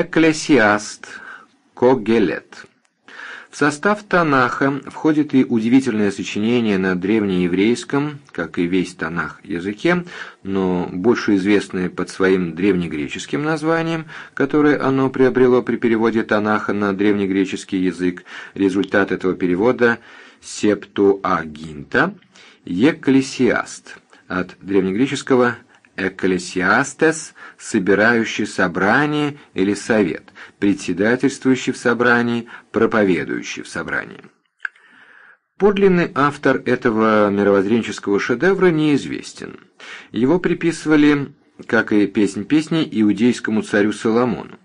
Экклесиаст Когелет в состав Танаха входит и удивительное сочинение на древнееврейском, как и весь Танах, языке, но больше известное под своим древнегреческим названием, которое оно приобрело при переводе Танаха на древнегреческий язык. Результат этого перевода – Септуагинта, Екклесиаст, от древнегреческого «экклесиастес» – собирающий собрание или совет, председательствующий в собрании, проповедующий в собрании. Подлинный автор этого мировоззренческого шедевра неизвестен. Его приписывали, как и «Песнь песней», иудейскому царю Соломону.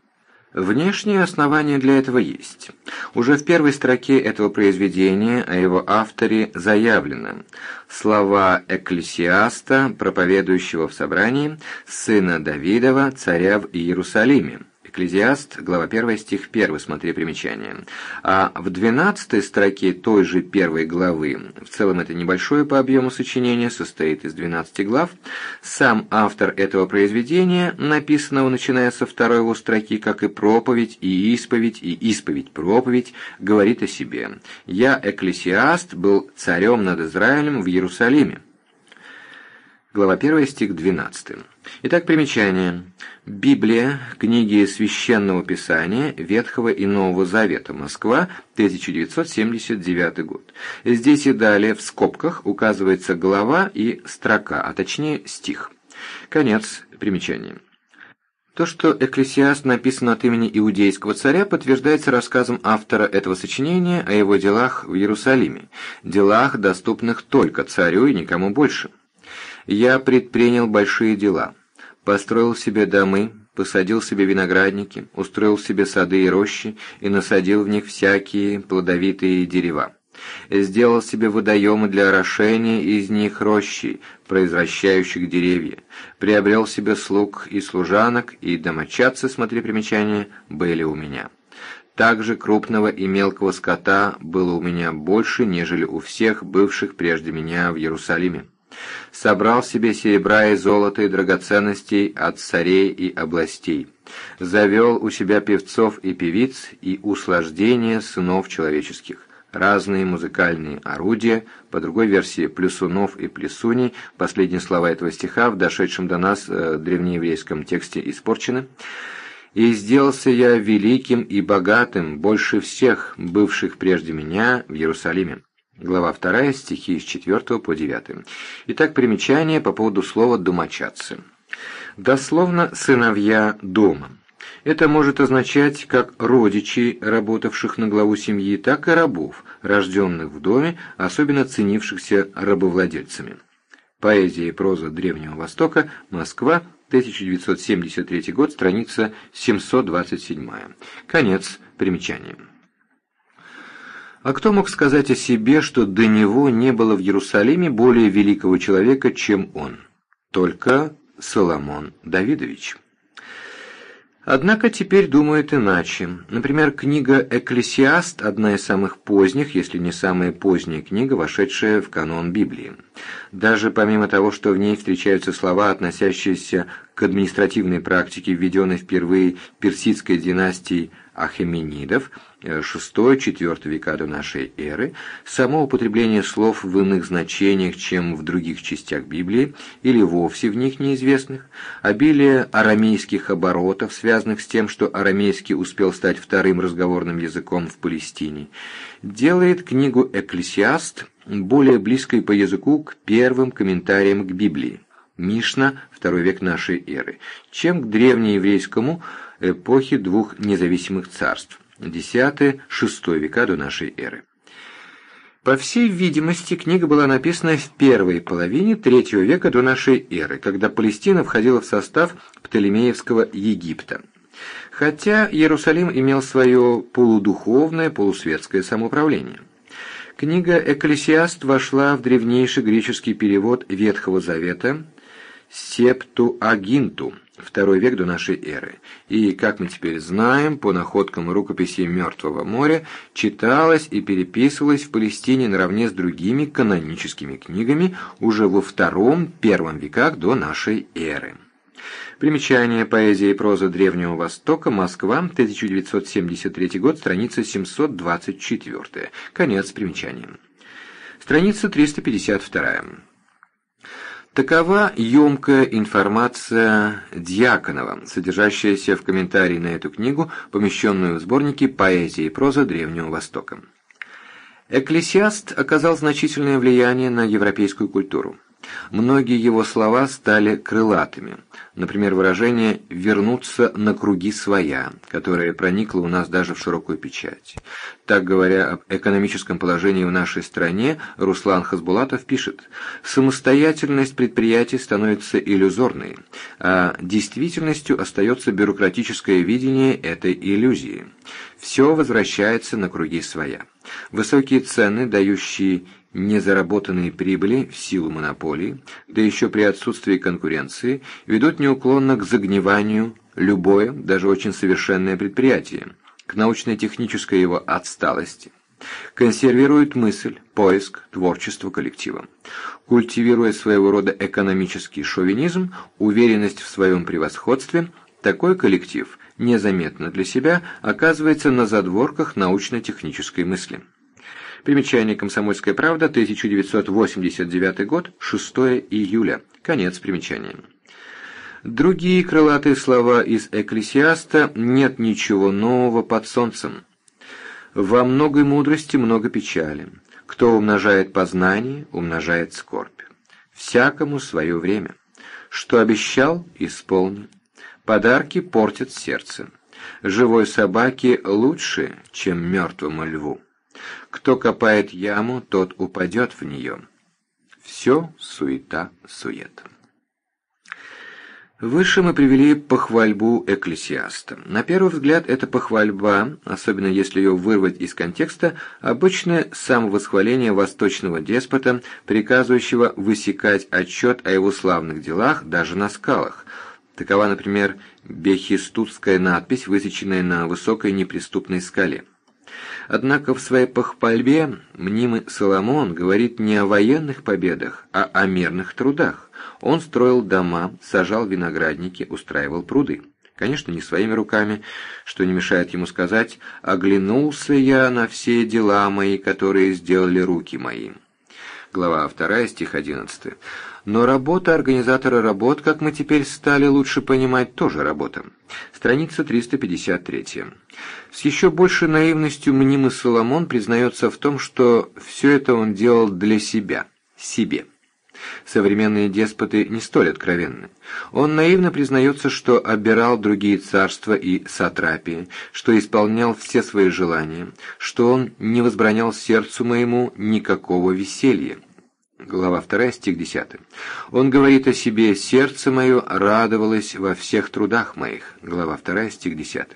Внешние основания для этого есть. Уже в первой строке этого произведения о его авторе заявлено слова экклесиаста, проповедующего в собрании, сына Давидова, царя в Иерусалиме. Экклезиаст, глава 1, стих 1, смотри примечание. А в 12 строке той же первой главы, в целом это небольшое по объему сочинение, состоит из 12 глав, сам автор этого произведения, написанного начиная со второй его строки, как и проповедь, и исповедь, и исповедь-проповедь, говорит о себе. «Я, экклесиаст, был царем над Израилем в Иерусалиме». Глава 1, стих 12. Итак, примечание. Библия, книги Священного Писания, Ветхого и Нового Завета, Москва, 1979 год. Здесь и далее в скобках указывается глава и строка, а точнее стих. Конец примечания. То, что «Экклесиаст» написан от имени иудейского царя, подтверждается рассказом автора этого сочинения о его делах в Иерусалиме, делах, доступных только царю и никому больше я предпринял большие дела. Построил себе домы, посадил себе виноградники, устроил себе сады и рощи и насадил в них всякие плодовитые дерева. Сделал себе водоемы для орошения из них рощи, произвращающих деревья. Приобрел себе слуг и служанок, и домочадцы, смотри примечание, были у меня. Также крупного и мелкого скота было у меня больше, нежели у всех бывших прежде меня в Иерусалиме собрал себе серебра и золота и драгоценностей от царей и областей, завел у себя певцов и певиц и услаждение сынов человеческих, разные музыкальные орудия, по другой версии плюсунов и плюсуней, последние слова этого стиха в дошедшем до нас э, древнееврейском тексте испорчены, «И сделался я великим и богатым больше всех бывших прежде меня в Иерусалиме». Глава 2, стихи с 4 по 9. Итак, примечание по поводу слова «домочадцы». Дословно «сыновья дома». Это может означать как родичей, работавших на главу семьи, так и рабов, рожденных в доме, особенно ценившихся рабовладельцами. Поэзия и проза Древнего Востока, Москва, 1973 год, страница 727. Конец примечания. А кто мог сказать о себе, что до него не было в Иерусалиме более великого человека, чем он? Только Соломон Давидович. Однако теперь думают иначе. Например, книга «Экклесиаст» – одна из самых поздних, если не самая поздняя книга, вошедшая в канон Библии. Даже помимо того, что в ней встречаются слова, относящиеся к административной практике, введенной впервые персидской династией Ахеменидов – VI-IV века до нашей эры, само употребление слов в иных значениях, чем в других частях Библии, или вовсе в них неизвестных, обилие арамейских оборотов, связанных с тем, что арамейский успел стать вторым разговорным языком в Палестине, делает книгу «Экклесиаст» более близкой по языку к первым комментариям к Библии. Мишна, второй век нашей эры, чем к древнееврейскому эпохе двух независимых царств. X-VI века до нашей эры. По всей видимости, книга была написана в первой половине третьего века до нашей эры, когда Палестина входила в состав Птолемеевского Египта. Хотя Иерусалим имел свое полудуховное, полусветское самоуправление. Книга «Экклесиаст» вошла в древнейший греческий перевод Ветхого Завета «Септуагинту», второй век до нашей эры, и, как мы теперь знаем, по находкам рукописи Мертвого моря, читалась и переписывалась в Палестине наравне с другими каноническими книгами уже во втором-первом веках до нашей эры. Примечание «Поэзия и проза Древнего Востока. Москва. 1973 год. Страница 724». Конец примечания. Страница 352. Такова емкая информация Дьяконова, содержащаяся в комментарии на эту книгу, помещенную в сборнике «Поэзия и проза Древнего Востока». Экклесиаст оказал значительное влияние на европейскую культуру. Многие его слова стали крылатыми. Например, выражение «вернуться на круги своя», которое проникло у нас даже в широкую печать. Так говоря об экономическом положении в нашей стране, Руслан Хасбулатов пишет «Самостоятельность предприятий становится иллюзорной, а действительностью остается бюрократическое видение этой иллюзии. Все возвращается на круги своя. Высокие цены, дающие незаработанные прибыли в силу монополии, да еще при отсутствии конкуренции, ведут неуклонно к загниванию любое, даже очень совершенное предприятие, к научно-технической его отсталости, консервирует мысль, поиск, творчество коллектива. Культивируя своего рода экономический шовинизм, уверенность в своем превосходстве, такой коллектив незаметно для себя оказывается на задворках научно-технической мысли. Примечание «Комсомольская правда», 1989 год, 6 июля. Конец примечания. Другие крылатые слова из «Экклесиаста» «нет ничего нового под солнцем». «Во многой мудрости много печали. Кто умножает познание, умножает скорбь. Всякому свое время. Что обещал, исполни. Подарки портят сердце. Живой собаке лучше, чем мертвому льву. Кто копает яму, тот упадет в нее. Все суета-сует. Выше мы привели похвальбу экклесиаста. На первый взгляд, эта похвальба, особенно если ее вырвать из контекста, обычное самовосхваление восточного деспота, приказывающего высекать отчет о его славных делах даже на скалах. Такова, например, бехистутская надпись, высеченная на высокой неприступной скале. Однако в своей похвальбе мнимый Соломон говорит не о военных победах, а о мирных трудах. Он строил дома, сажал виноградники, устраивал пруды. Конечно, не своими руками, что не мешает ему сказать «Оглянулся я на все дела мои, которые сделали руки мои». Глава 2, стих 11. Но работа организатора работ, как мы теперь стали лучше понимать, тоже работа. Страница 353. С еще большей наивностью мнимый Соломон признается в том, что все это он делал для себя, себе. Современные деспоты не столь откровенны. Он наивно признается, что обирал другие царства и сатрапии, что исполнял все свои желания, что он не возбранял сердцу моему никакого веселья. Глава 2, стих 10. Он говорит о себе «сердце мое радовалось во всех трудах моих». Глава 2, стих 10.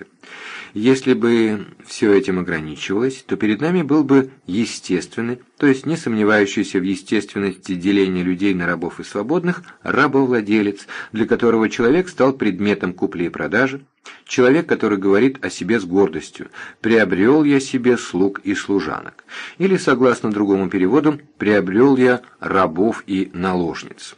Если бы все этим ограничивалось, то перед нами был бы естественный, то есть не сомневающийся в естественности деления людей на рабов и свободных, рабовладелец, для которого человек стал предметом купли и продажи, человек, который говорит о себе с гордостью «приобрел я себе слуг и служанок», или, согласно другому переводу, «приобрел я рабов и наложниц».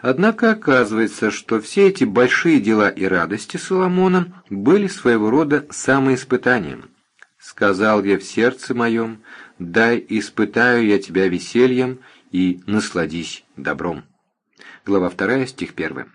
Однако оказывается, что все эти большие дела и радости Соломона были своего рода самоиспытанием. «Сказал я в сердце моем, дай испытаю я тебя весельем и насладись добром». Глава 2, стих 1.